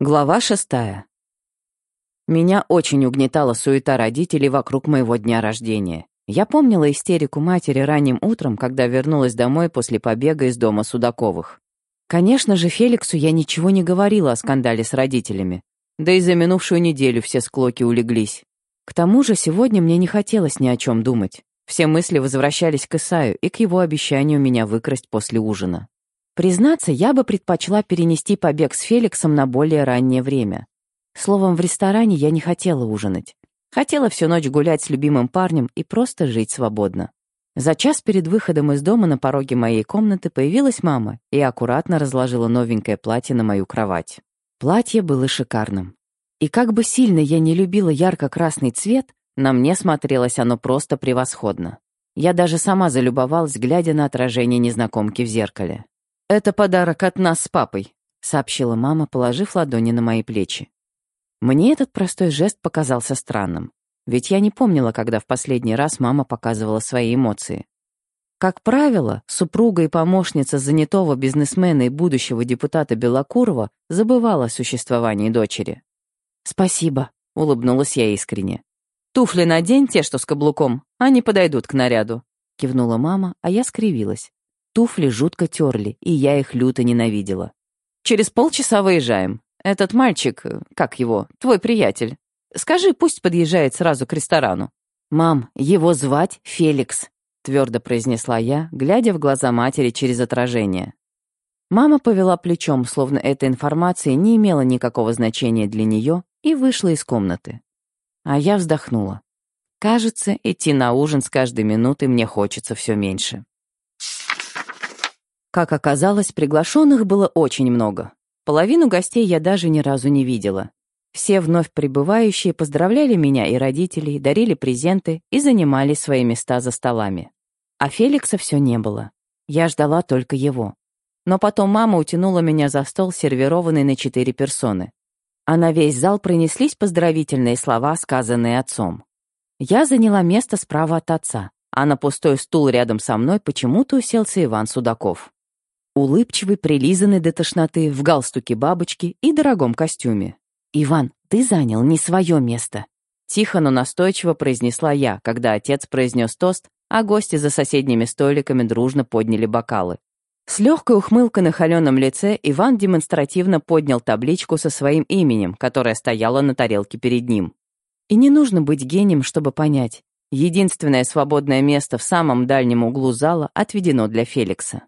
Глава шестая. Меня очень угнетала суета родителей вокруг моего дня рождения. Я помнила истерику матери ранним утром, когда вернулась домой после побега из дома Судаковых. Конечно же, Феликсу я ничего не говорила о скандале с родителями. Да и за минувшую неделю все склоки улеглись. К тому же сегодня мне не хотелось ни о чем думать. Все мысли возвращались к Исаю и к его обещанию меня выкрасть после ужина. Признаться, я бы предпочла перенести побег с Феликсом на более раннее время. Словом, в ресторане я не хотела ужинать. Хотела всю ночь гулять с любимым парнем и просто жить свободно. За час перед выходом из дома на пороге моей комнаты появилась мама и аккуратно разложила новенькое платье на мою кровать. Платье было шикарным. И как бы сильно я не любила ярко-красный цвет, на мне смотрелось оно просто превосходно. Я даже сама залюбовалась, глядя на отражение незнакомки в зеркале. «Это подарок от нас с папой», — сообщила мама, положив ладони на мои плечи. Мне этот простой жест показался странным, ведь я не помнила, когда в последний раз мама показывала свои эмоции. Как правило, супруга и помощница занятого бизнесмена и будущего депутата Белокурова забывала о существовании дочери. «Спасибо», — улыбнулась я искренне. «Туфли надень, те, что с каблуком, они подойдут к наряду», — кивнула мама, а я скривилась. Туфли жутко терли, и я их люто ненавидела. «Через полчаса выезжаем. Этот мальчик, как его, твой приятель. Скажи, пусть подъезжает сразу к ресторану». «Мам, его звать Феликс», — твердо произнесла я, глядя в глаза матери через отражение. Мама повела плечом, словно эта информация не имела никакого значения для нее, и вышла из комнаты. А я вздохнула. Кажется, идти на ужин с каждой минутой мне хочется все меньше. Как оказалось, приглашенных было очень много. Половину гостей я даже ни разу не видела. Все вновь прибывающие поздравляли меня и родителей, дарили презенты и занимали свои места за столами. А Феликса все не было. Я ждала только его. Но потом мама утянула меня за стол, сервированный на четыре персоны. А на весь зал пронеслись поздравительные слова, сказанные отцом. Я заняла место справа от отца, а на пустой стул рядом со мной почему-то уселся Иван Судаков. Улыбчивый, прилизанный до тошноты, в галстуке бабочки и дорогом костюме. «Иван, ты занял не свое место», — тихо, но настойчиво произнесла я, когда отец произнес тост, а гости за соседними столиками дружно подняли бокалы. С легкой ухмылкой на холеном лице Иван демонстративно поднял табличку со своим именем, которая стояла на тарелке перед ним. И не нужно быть гением, чтобы понять. Единственное свободное место в самом дальнем углу зала отведено для Феликса.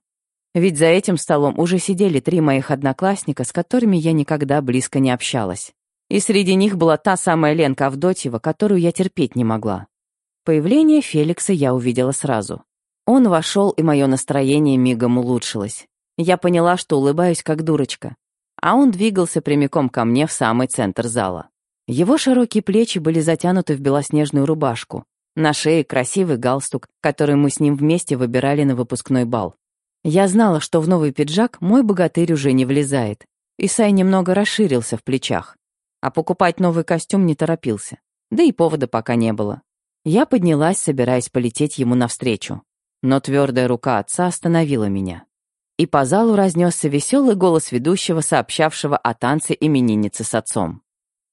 Ведь за этим столом уже сидели три моих одноклассника, с которыми я никогда близко не общалась. И среди них была та самая Ленка Авдотьева, которую я терпеть не могла. Появление Феликса я увидела сразу. Он вошел, и мое настроение мигом улучшилось. Я поняла, что улыбаюсь как дурочка. А он двигался прямиком ко мне в самый центр зала. Его широкие плечи были затянуты в белоснежную рубашку. На шее красивый галстук, который мы с ним вместе выбирали на выпускной бал. Я знала, что в новый пиджак мой богатырь уже не влезает. Исай немного расширился в плечах. А покупать новый костюм не торопился. Да и повода пока не было. Я поднялась, собираясь полететь ему навстречу. Но твердая рука отца остановила меня. И по залу разнесся веселый голос ведущего, сообщавшего о танце именинницы с отцом.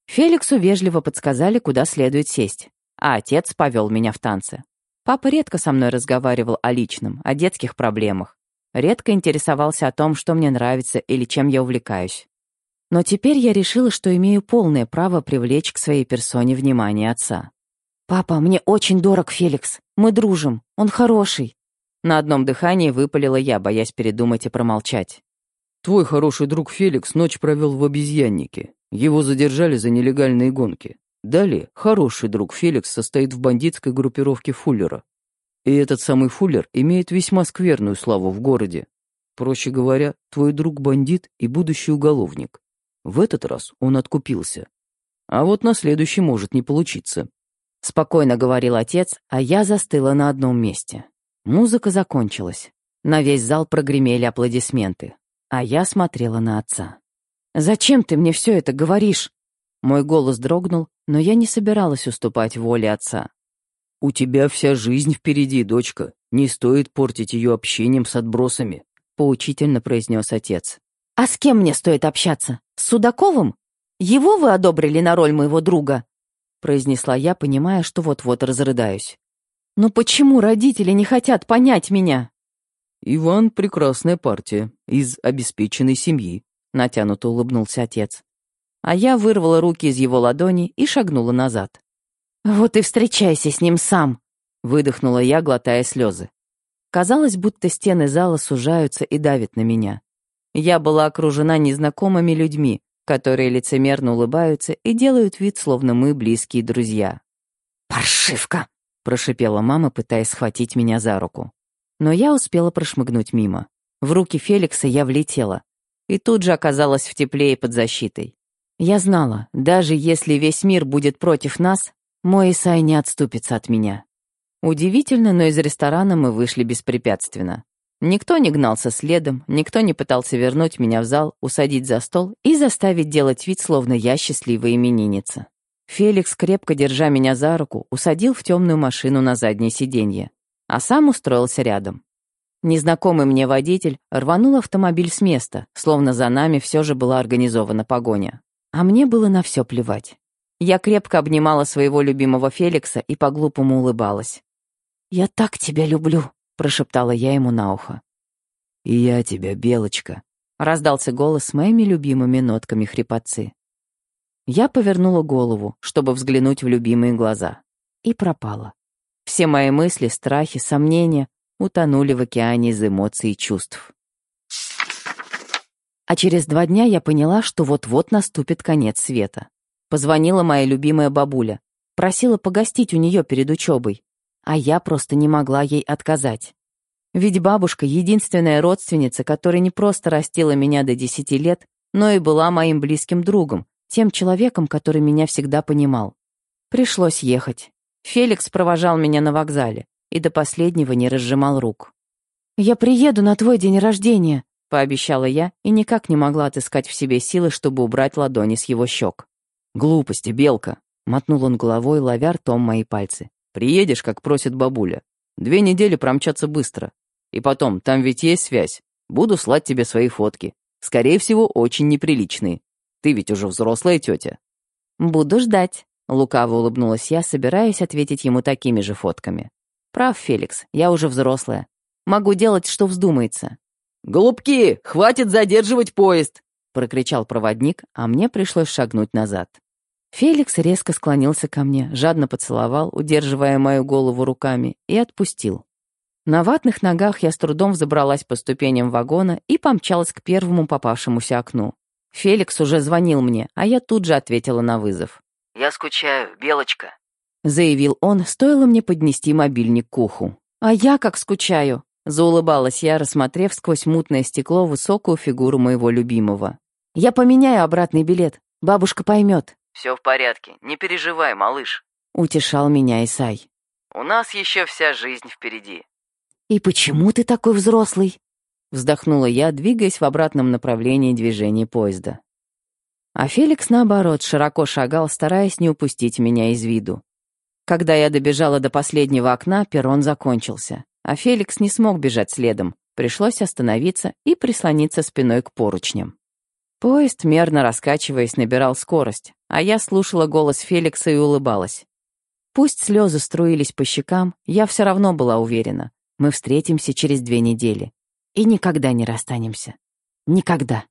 Феликсу вежливо подсказали, куда следует сесть, а отец повел меня в танцы. Папа редко со мной разговаривал о личном, о детских проблемах, Редко интересовался о том, что мне нравится или чем я увлекаюсь. Но теперь я решила, что имею полное право привлечь к своей персоне внимание отца. «Папа, мне очень дорог Феликс. Мы дружим. Он хороший». На одном дыхании выпалила я, боясь передумать и промолчать. «Твой хороший друг Феликс ночь провел в обезьяннике. Его задержали за нелегальные гонки. Далее, хороший друг Феликс состоит в бандитской группировке Фуллера. И этот самый Фуллер имеет весьма скверную славу в городе. Проще говоря, твой друг бандит и будущий уголовник. В этот раз он откупился. А вот на следующий может не получиться. Спокойно говорил отец, а я застыла на одном месте. Музыка закончилась. На весь зал прогремели аплодисменты. А я смотрела на отца. «Зачем ты мне все это говоришь?» Мой голос дрогнул, но я не собиралась уступать воле отца. «У тебя вся жизнь впереди, дочка. Не стоит портить ее общением с отбросами», — поучительно произнес отец. «А с кем мне стоит общаться? С Судаковым? Его вы одобрили на роль моего друга?» произнесла я, понимая, что вот-вот разрыдаюсь. «Но почему родители не хотят понять меня?» «Иван — прекрасная партия, из обеспеченной семьи», — натянуто улыбнулся отец. А я вырвала руки из его ладони и шагнула назад. «Вот и встречайся с ним сам», — выдохнула я, глотая слезы. Казалось, будто стены зала сужаются и давят на меня. Я была окружена незнакомыми людьми, которые лицемерно улыбаются и делают вид, словно мы близкие друзья. «Паршивка!» — прошипела мама, пытаясь схватить меня за руку. Но я успела прошмыгнуть мимо. В руки Феликса я влетела. И тут же оказалась в тепле и под защитой. Я знала, даже если весь мир будет против нас, мой Исай не отступится от меня. Удивительно, но из ресторана мы вышли беспрепятственно. Никто не гнался следом, никто не пытался вернуть меня в зал, усадить за стол и заставить делать вид, словно я счастливая именинница. Феликс, крепко держа меня за руку, усадил в темную машину на заднее сиденье, а сам устроился рядом. Незнакомый мне водитель рванул автомобиль с места, словно за нами все же была организована погоня. А мне было на все плевать. Я крепко обнимала своего любимого Феликса и по-глупому улыбалась. «Я так тебя люблю», — прошептала я ему на ухо. «И я тебя, Белочка», — раздался голос с моими любимыми нотками хрипотцы. Я повернула голову, чтобы взглянуть в любимые глаза. И пропала. Все мои мысли, страхи, сомнения утонули в океане из эмоций и чувств. А через два дня я поняла, что вот-вот наступит конец света. Позвонила моя любимая бабуля, просила погостить у нее перед учебой, а я просто не могла ей отказать. Ведь бабушка — единственная родственница, которая не просто растила меня до десяти лет, но и была моим близким другом, тем человеком, который меня всегда понимал. Пришлось ехать. Феликс провожал меня на вокзале и до последнего не разжимал рук. «Я приеду на твой день рождения», — пообещала я и никак не могла отыскать в себе силы, чтобы убрать ладони с его щек. «Глупости, Белка!» — мотнул он головой, ловя ртом мои пальцы. Приедешь, как просит бабуля. Две недели промчатся быстро. И потом, там ведь есть связь. Буду слать тебе свои фотки. Скорее всего, очень неприличные. Ты ведь уже взрослая тетя. Буду ждать. Лукаво улыбнулась я, собираясь ответить ему такими же фотками. Прав, Феликс, я уже взрослая. Могу делать, что вздумается. «Голубки, хватит задерживать поезд!» — прокричал проводник, а мне пришлось шагнуть назад. Феликс резко склонился ко мне, жадно поцеловал, удерживая мою голову руками, и отпустил. На ватных ногах я с трудом взобралась по ступеням вагона и помчалась к первому попавшемуся окну. Феликс уже звонил мне, а я тут же ответила на вызов. «Я скучаю, Белочка», — заявил он, стоило мне поднести мобильник к уху. «А я как скучаю», — заулыбалась я, рассмотрев сквозь мутное стекло высокую фигуру моего любимого. «Я поменяю обратный билет, бабушка поймет». «Все в порядке, не переживай, малыш», — утешал меня Исай. «У нас еще вся жизнь впереди». «И почему ты такой взрослый?» — вздохнула я, двигаясь в обратном направлении движения поезда. А Феликс, наоборот, широко шагал, стараясь не упустить меня из виду. Когда я добежала до последнего окна, перрон закончился, а Феликс не смог бежать следом, пришлось остановиться и прислониться спиной к поручням. Поезд, мерно раскачиваясь, набирал скорость, а я слушала голос Феликса и улыбалась. Пусть слезы струились по щекам, я все равно была уверена. Мы встретимся через две недели. И никогда не расстанемся. Никогда.